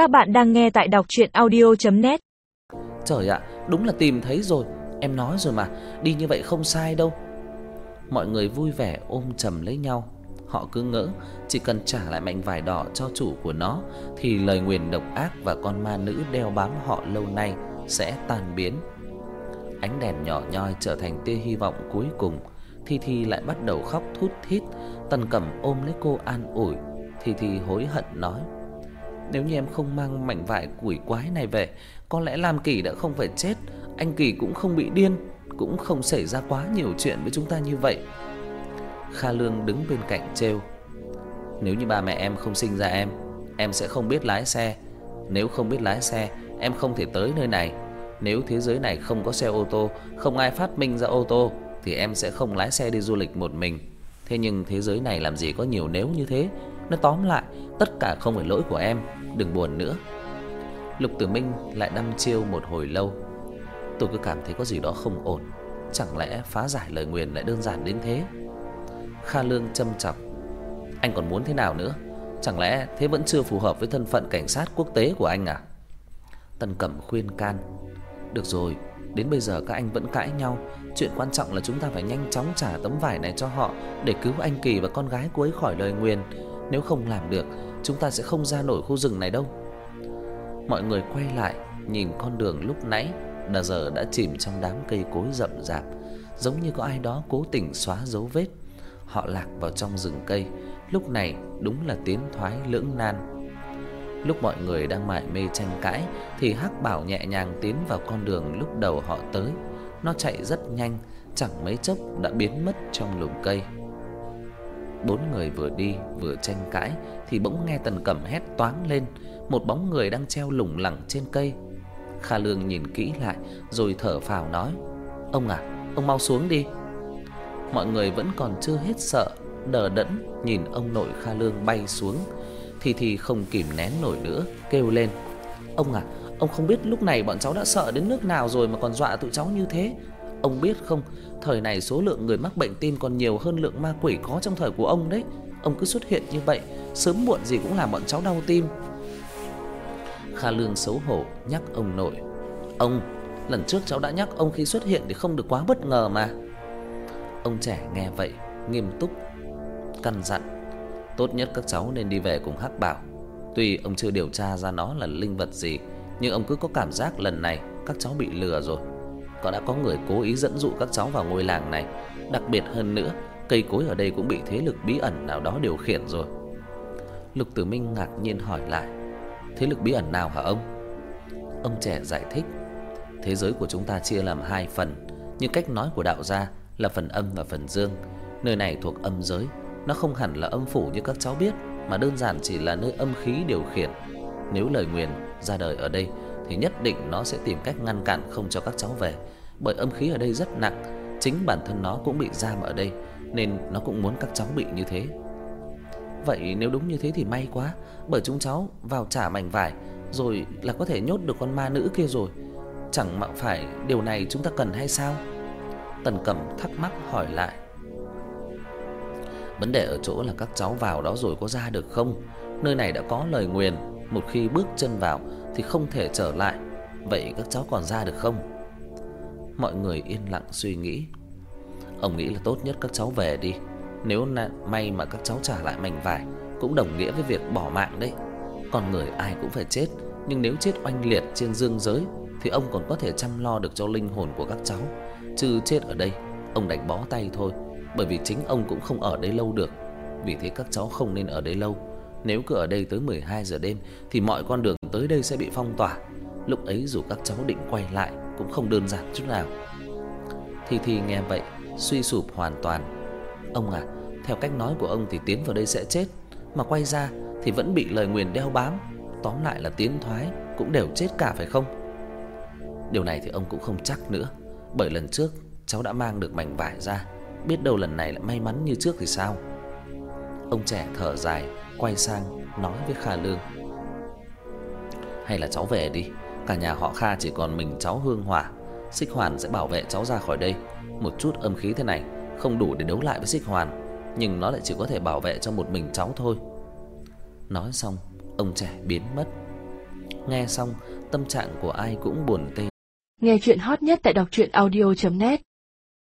Các bạn đang nghe tại đọc audio net Trời ạ, đúng là tìm thấy rồi, em nói rồi mà, đi như vậy không sai đâu. Mọi người vui vẻ ôm chầm lấy nhau. Họ cứ ngỡ chỉ cần trả lại mảnh vải đỏ cho chủ của nó thì lời nguyền độc ác và con ma nữ đeo bám họ lâu nay sẽ tan biến. Ánh đèn nhỏ nhoi trở thành tia hy vọng cuối cùng. Thi Thi lại bắt đầu khóc thút thít, Tần Cẩm ôm lấy cô an ủi. Thi Thi hối hận nói: "Nếu như em không mang mảnh vải quỷ quái này về, có lẽ Lam Kỳ đã không phải chết, anh Kỳ cũng không bị điên, cũng không xảy ra quá nhiều chuyện với chúng ta như vậy." Kha Lương đứng bên cạnh trêu: "Nếu như ba mẹ em không sinh ra em, em sẽ không biết lái xe. Nếu không biết lái xe, em không thể tới nơi này. Nếu thế giới này không có xe ô tô, không ai phát minh ra ô tô thì em sẽ không lái xe đi du lịch một mình. Thế nhưng thế giới này làm gì có nhiều nếu như thế. Nó tóm lại, tất cả không phải lỗi của em, đừng buồn nữa." Lục Tử Minh lại đăm chiêu một hồi lâu. Tôi cứ cảm thấy có gì đó không ổn, chẳng lẽ phá giải lời nguyền lại đơn giản đến thế? Kha Lương châm chọc. Anh còn muốn thế nào nữa? Chẳng lẽ thế vẫn chưa phù hợp với thân phận cảnh sát quốc tế của anh à? Tần Cẩm khuyên can. Được rồi, đến bây giờ các anh vẫn cãi nhau, chuyện quan trọng là chúng ta phải nhanh chóng trả tấm vải này cho họ để cứu anh Kỳ và con gái cô ấy khỏi lời nguyền, nếu không làm được, chúng ta sẽ không ra nổi khu rừng này đâu. Mọi người quay lại, nhìn con đường lúc nãy đã giờ đã chìm trong đám cây cối rậm rạp, giống như có ai đó cố tình xóa dấu vết. Họ lạc vào trong rừng cây, lúc này đúng là tiến thoái lưỡng nan. Lúc mọi người đang mải mê tranh cãi thì Hắc Bảo nhẹ nhàng tiến vào con đường lúc đầu họ tới. Nó chạy rất nhanh, chẳng mấy chốc đã biến mất trong lùm cây. Bốn người vừa đi vừa tranh cãi thì bỗng nghe Tần Cẩm hét toáng lên, một bóng người đang treo lủng lẳng trên cây. Kha Lương nhìn kỹ lại rồi thở phào nói: "Ông à, ông mau xuống đi." Mọi người vẫn còn chưa hết sợ, đờ đẫn nhìn ông nội Kha Lương bay xuống, thì thì không kìm nén nổi nữa, kêu lên: "Ông à, ông không biết lúc này bọn cháu đã sợ đến nước nào rồi mà còn dọa tụi cháu như thế. Ông biết không, thời này số lượng người mắc bệnh tim còn nhiều hơn lượng ma quỷ có trong thời của ông đấy. Ông cứ xuất hiện như vậy, sớm muộn gì cũng làm bọn cháu đau tim." Kha Lương xấu hổ nhắc ông nội: "Ông, lần trước cháu đã nhắc ông khi xuất hiện thì không được quá bất ngờ mà." Ông trẻ nghe vậy, nghiêm túc căn dặn, tốt nhất các cháu nên đi về cùng Hắc Bảo. Tuy ông chưa điều tra ra nó là linh vật gì, nhưng ông cứ có cảm giác lần này các cháu bị lừa rồi. Có đã có người cố ý dẫn dụ các cháu vào ngôi làng này, đặc biệt hơn nữa, cây cối ở đây cũng bị thế lực bí ẩn nào đó điều khiển rồi. Lục Tử Minh ngạc nhiên hỏi lại, thế lực bí ẩn nào hả ông? Ông trẻ giải thích, thế giới của chúng ta chia làm hai phần, như cách nói của đạo gia là phần âm và phần dương. Nơi này thuộc âm giới, nó không hẳn là âm phủ như các cháu biết, mà đơn giản chỉ là nơi âm khí điều khiển. Nếu lời nguyền ra đời ở đây thì nhất định nó sẽ tìm cách ngăn cản không cho các cháu về, bởi âm khí ở đây rất nặng, chính bản thân nó cũng bị giam ở đây nên nó cũng muốn các cháu bị như thế. Vậy nếu đúng như thế thì may quá, bởi chúng cháu vào trả mảnh vải rồi là có thể nhốt được con ma nữ kia rồi. Chẳng mạo phải điều này chúng ta cần hay sao? Tần Cẩm thắc mắc hỏi lại. Vấn đề ở chỗ là các cháu vào đó rồi có ra được không? Nơi này đã có lời nguyền, một khi bước chân vào thì không thể trở lại. Vậy các cháu còn ra được không? Mọi người yên lặng suy nghĩ. Ông nghĩ là tốt nhất các cháu về đi. Nếu may mà các cháu trả lại mảnh vải cũng đồng nghĩa với việc bỏ mạng đấy. Con người ai cũng phải chết, nhưng nếu chết oanh liệt trên dương giới thì ông còn có thể chăm lo được cho linh hồn của các cháu, chứ chết ở đây, ông đành bó tay thôi, bởi vì chính ông cũng không ở đây lâu được. Vì thế các cháu không nên ở đây lâu. Nếu cứ ở đây tới 12 giờ đêm thì mọi con đường tới đây sẽ bị phong tỏa. Lúc ấy dù các cháu định quay lại cũng không đơn giản chút nào. Thì thì nghe vậy, suy sụp hoàn toàn. Ông à, theo cách nói của ông thì tiến vào đây sẽ chết, mà quay ra thì vẫn bị lời nguyền đeo bám, tóm lại là tiến thoái cũng đều chết cả phải không? Điều này thì ông cũng không chắc nữa, bởi lần trước cháu đã mang được mảnh vải ra, biết đâu lần này lại may mắn như trước thì sao. Ông trẻ thở dài, quay sang nói với Kha Lương: "Hay là cháu về đi, cả nhà họ Kha chỉ còn mình cháu Hương Hỏa, Xích Hoàn sẽ bảo vệ cháu ra khỏi đây. Một chút âm khí thế này không đủ để đấu lại với Xích Hoàn, nhưng nó lại chỉ có thể bảo vệ cho một mình cháu thôi." Nói xong, ông trẻ biến mất. Nghe xong, tâm trạng của ai cũng buồn tê. Nghe chuyện hot nhất tại đọc truyện audio net